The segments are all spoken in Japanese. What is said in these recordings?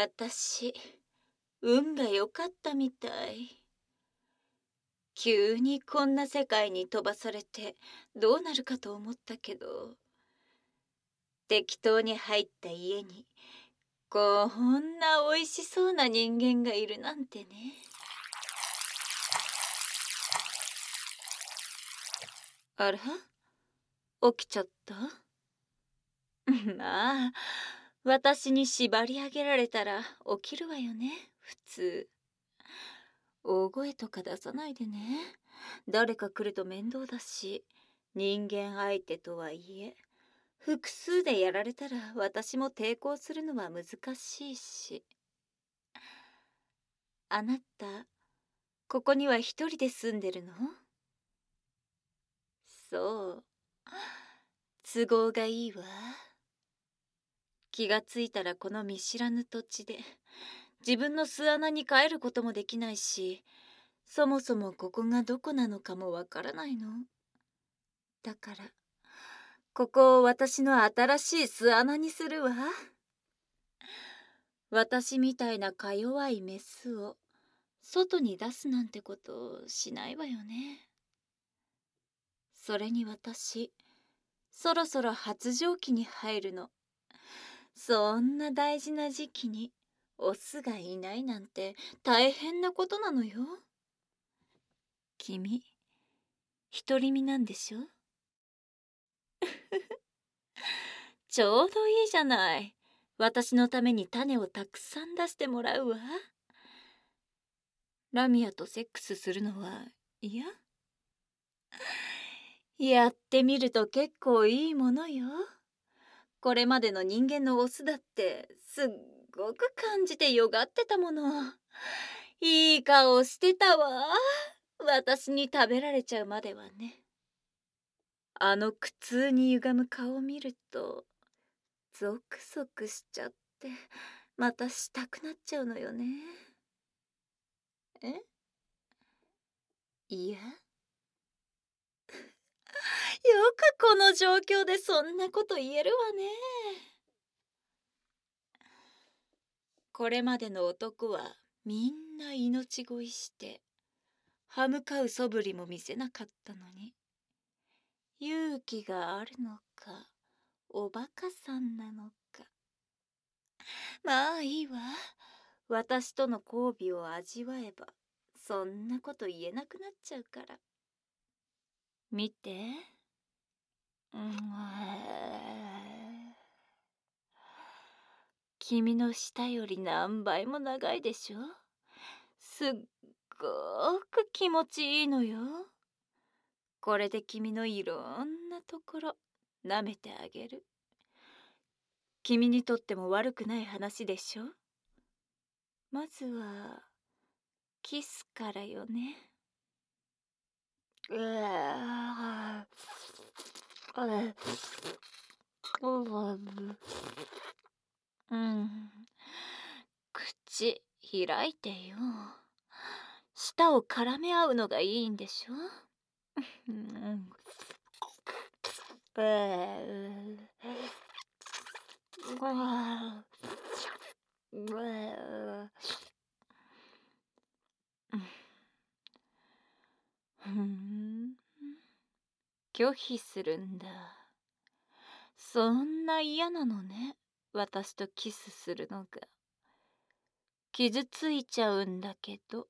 私運が良かったみたい。急にこんな世界に飛ばされてどうなるかと思ったけど。適当に入った家にこんな美味しそうな人間がいるなんてね。あら起きちゃった？まあ私に縛り上げられたら起きるわよね。普通。大声とか出さないでね。誰か来ると面倒だし。人間相手とはいえ。複数でやられたら私も抵抗するのは難しいし。あなたここには一人で住んでるの？そう。都合がいいわ。気がついたらこの見知らぬ土地で自分の巣穴に帰ることもできないしそもそもここがどこなのかもわからないの。だからここを私の新しい巣穴にするわ。私みたいなか弱いメスを外に出すなんてことしないわよね。それに私そろそろ発情期に入るの。そんな大事な時期にオスがいないなんて大変なことなのよ。君独り身なんでしょ？ちょうどいいじゃない。私のために種をたくさん出してもらうわ。ラミアとセックスするのは嫌？やってみると結構いいものよ。これまでの人間のオスだってすっごく感じてよがってたもの。いい顔してたわ。私に食べられちゃうまではね。あの苦痛に歪む顔を見るとゾクゾクしちゃってまたしたくなっちゃうのよね。え？いや？よくこの状況でそんなこと言えるわね。これまでの男はみんな命乞いして歯向かう素振りも見せなかったのに勇気があるのかおバカさんなのか。まあいいわ。私との交尾を味わえばそんなこと言えなくなっちゃうから。見て。君の舌より何倍も長いでしょ？すっごく気持ちいいのよ。これで君のいろんなところ舐めてあげる。君にとっても悪くない話でしょ？まずはキスからよね。うん。口開いてよ。舌を絡め合うのがいいんでしょ？うん。拒否するんだ。そんな嫌なのね。私とキスするのが。傷ついちゃうんだけど。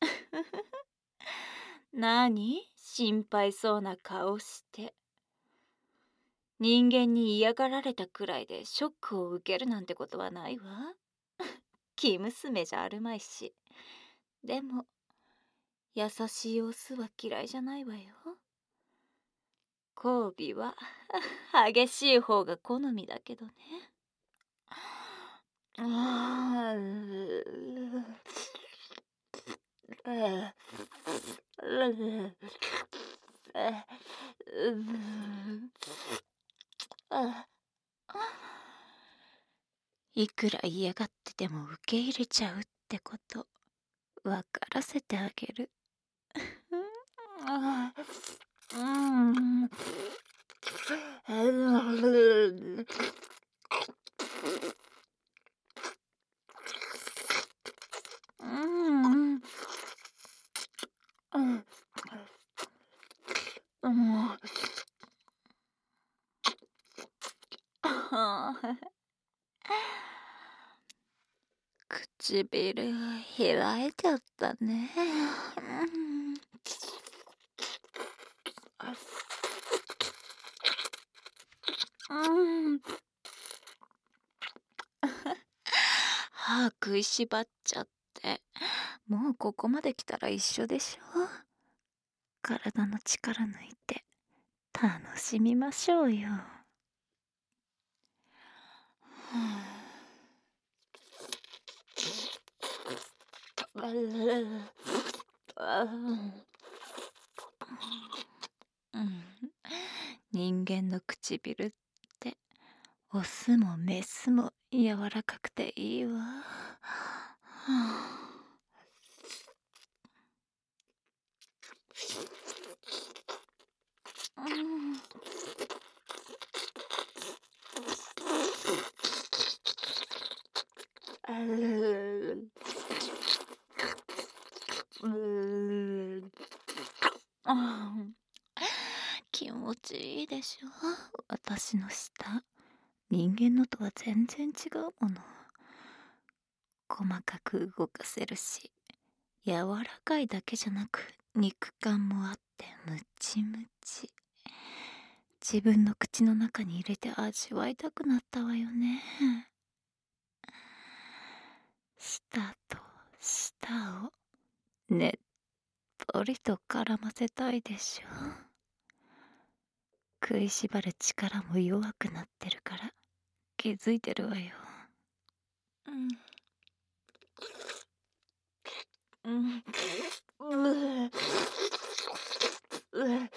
なに心配そうな顔して。人間に嫌がられたくらいでショックを受けるなんてことはないわ。生娘じゃあるまいし。でも優しいオスは嫌いじゃないわよ。交尾は 激しい方が好みだけどね。あいくら嫌がってても受け入れちゃうってこと分からせてあげる。うんうん唇開いちゃったね。うん。歯食いしばっちゃって。もうここまで来たら一緒でしょ。体の力抜いて楽しみましょうよ。人間の唇ってオスもメスも柔らかくていいわ。気持ちいいでしょ。私の舌。人間のとは全然違うもの。細かく動かせるし柔らかいだけじゃなく肉感もあってムチムチ。自分の口の中に入れて味わいたくなったわよね。舌と舌をねっとりと絡ませたいでしょ。食いしばる力も弱くなってるから気づいてるわよ。うん。うん。うう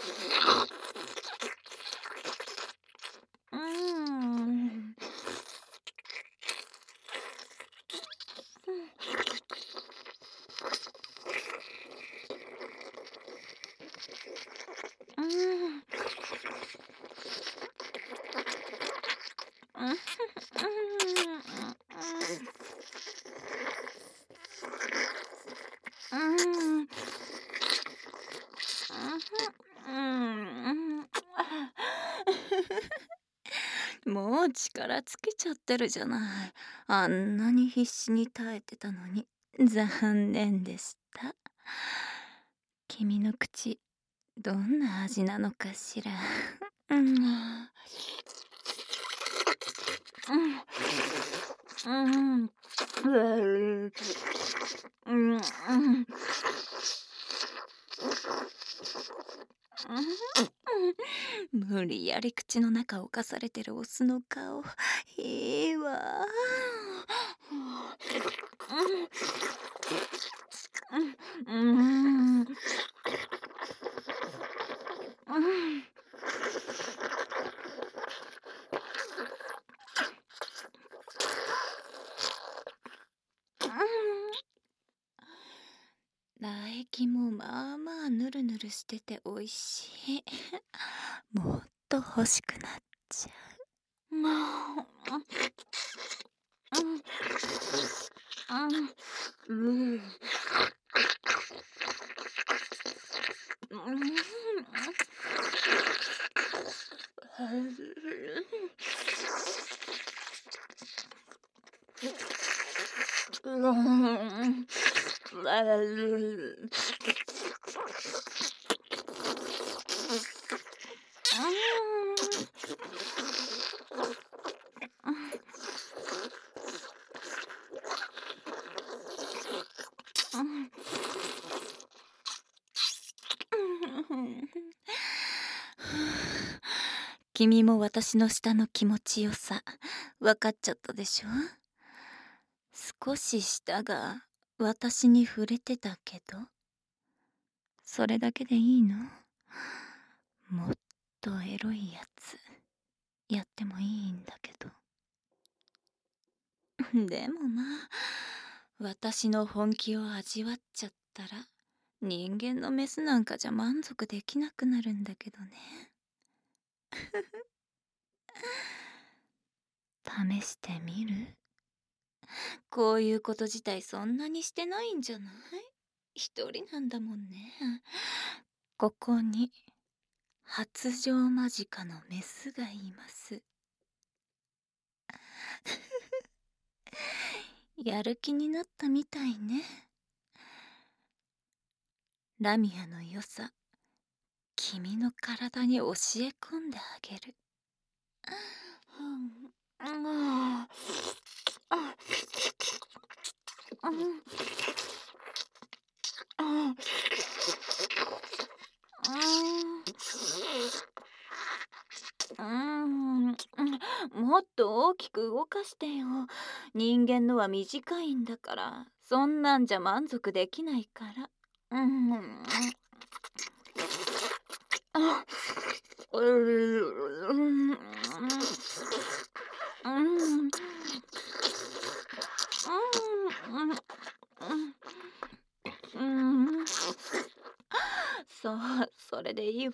もう力尽きちゃってるじゃない。あんなに必死に耐えてたのに残念でした。君の口どんな味なのかしら。うん。うん。うん。やり口の中を犯されてるオスの顔。いいわ。うん、うん。唾液もまあまあぬるぬるしてておいしい欲しくなっちゃう。もううん。うん。うん。うん。君も私の下の気持ちよさ分かっちゃったでしょ？少し舌が私に触れてたけどそれだけでいいの？もっとエロいやつやってもいいんだけど。でもまあ私の本気を味わっちゃったら人間のメスなんかじゃ満足できなくなるんだけどね。試してみる？こういうこと自体そんなにしてないんじゃない？一人なんだもんね。ここに発情間近のメスがいます。やる気になったみたいね。ラミアの良さ。君の体に教え込んであげる。もっと大きく動かしてよ人間のは短いん。だからそん。なん。じゃ満足できないからうん。そうそれでいいわ。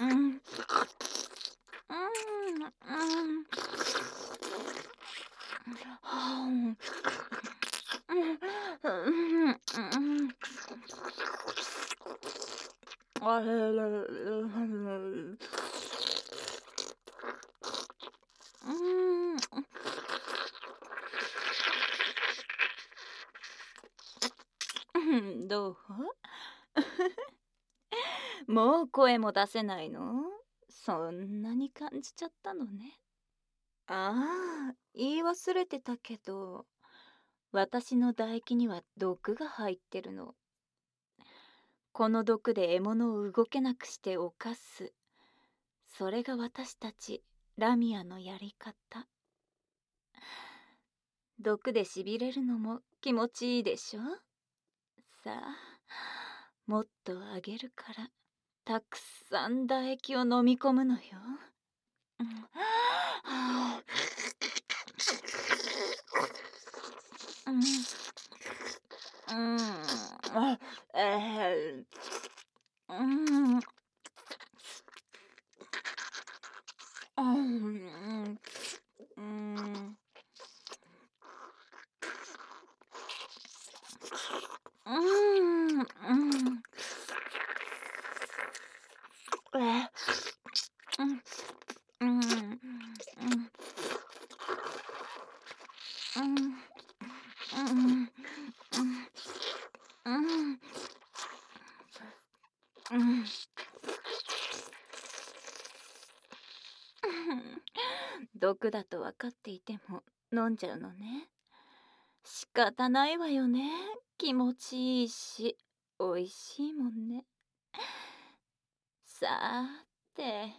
うんうんどう？もう声も出せないの？そんなに感じちゃったのね。ああ言い忘れてたけど私の唾液には毒が入ってるの。この毒で獲物を動けなくして犯す。それが私たちラミアのやり方。毒でしびれるのも気持ちいいでしょ？さあもっとあげるからたくさん唾液を飲み込むのよ。うん、うん、あ、えー、うん、うん、うん。毒だと分かっていても飲んじゃうのね。仕方ないわよね。気持ちいいし。美味しいもんね。さて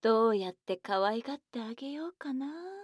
どうやって可愛がってあげようかな。